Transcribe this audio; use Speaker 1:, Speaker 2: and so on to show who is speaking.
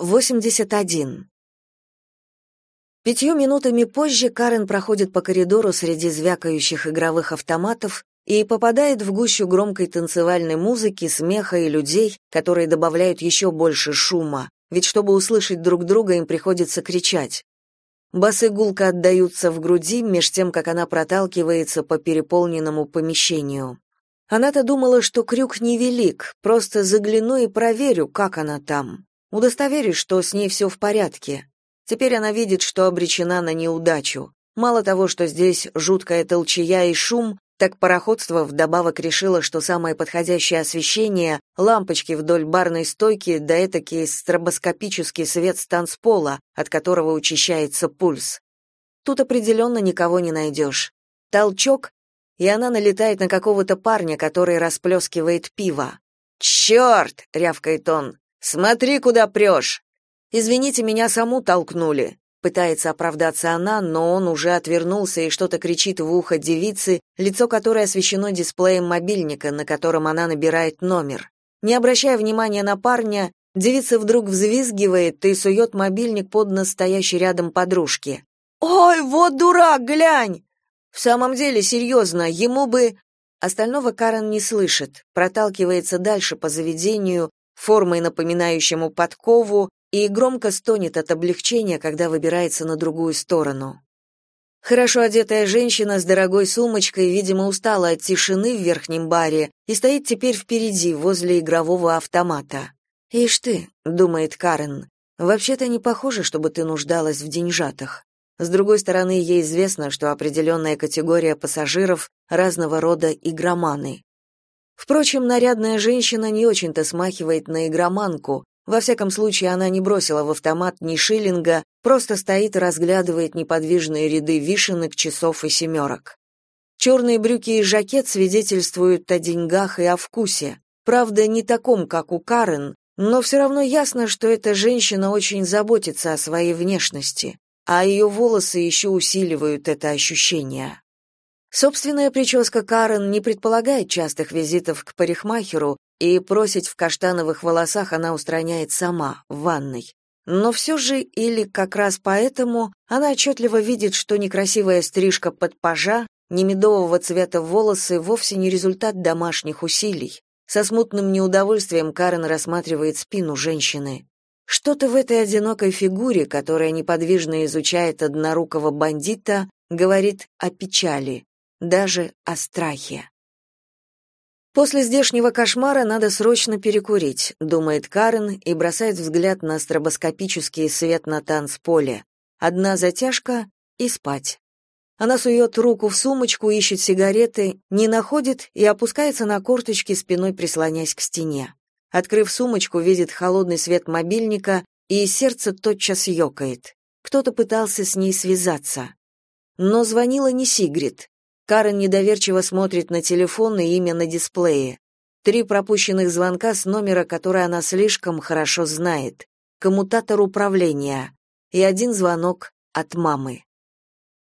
Speaker 1: 81. Пятью минутами позже Карен проходит по коридору среди звякающих игровых автоматов и попадает в гущу громкой танцевальной музыки, смеха и людей, которые добавляют еще больше шума, ведь чтобы услышать друг друга, им приходится кричать. Басы гулко отдаются в груди, меж тем, как она проталкивается по переполненному помещению. Она-то думала, что крюк невелик, просто загляну и проверю, как она там. Удостоверюсь, что с ней все в порядке. Теперь она видит, что обречена на неудачу. Мало того, что здесь жуткая толчая и шум, так пароходство вдобавок решило, что самое подходящее освещение — лампочки вдоль барной стойки, да этакий стробоскопический свет с танцпола, от которого учащается пульс. Тут определенно никого не найдешь. Толчок, и она налетает на какого-то парня, который расплескивает пиво. «Черт!» — рявкает он. Смотри, куда прешь!» Извините, меня саму толкнули. Пытается оправдаться она, но он уже отвернулся и что-то кричит в ухо девицы, лицо которой освещено дисплеем мобильника, на котором она набирает номер. Не обращая внимания на парня, девица вдруг взвизгивает и сует мобильник под настоящий рядом подружки. «Ой, вот дурак, глянь!» «В самом деле, серьезно, ему бы...» Остального Карен не слышит, проталкивается дальше по заведению, формой напоминающему подкову, и громко стонет от облегчения, когда выбирается на другую сторону. Хорошо одетая женщина с дорогой сумочкой, видимо, устала от тишины в верхнем баре и стоит теперь впереди, возле игрового автомата. «Ишь ты», — думает Карен, — «вообще-то не похоже, чтобы ты нуждалась в деньжатах». С другой стороны, ей известно, что определенная категория пассажиров разного рода игроманы. Впрочем, нарядная женщина не очень-то смахивает на игроманку. Во всяком случае, она не бросила в автомат ни шиллинга, просто стоит и разглядывает неподвижные ряды вишенок, часов и семерок. Черные брюки и жакет свидетельствуют о деньгах и о вкусе. Правда, не таком, как у Карен, но все равно ясно, что эта женщина очень заботится о своей внешности, а ее волосы еще усиливают это ощущение. Собственная прическа Карен не предполагает частых визитов к парикмахеру, и просить в каштановых волосах она устраняет сама, в ванной. Но все же, или как раз поэтому, она отчетливо видит, что некрасивая стрижка под пажа, не медового цвета волосы вовсе не результат домашних усилий. Со смутным неудовольствием Карен рассматривает спину женщины. Что-то в этой одинокой фигуре, которая неподвижно изучает однорукого бандита, говорит о печали даже о страхе. После здешнего кошмара надо срочно перекурить, думает Карен и бросает взгляд на стробоскопический свет на танцполе. Одна затяжка и спать. Она сует руку в сумочку, ищет сигареты, не находит и опускается на корточки, спиной прислонясь к стене. Открыв сумочку, видит холодный свет мобильника, и сердце тотчас ёкает. Кто-то пытался с ней связаться. Но звонила не Сигрид. Карен недоверчиво смотрит на телефон и имя на дисплее. Три пропущенных звонка с номера, который она слишком хорошо знает. Коммутатор управления. И один звонок от мамы.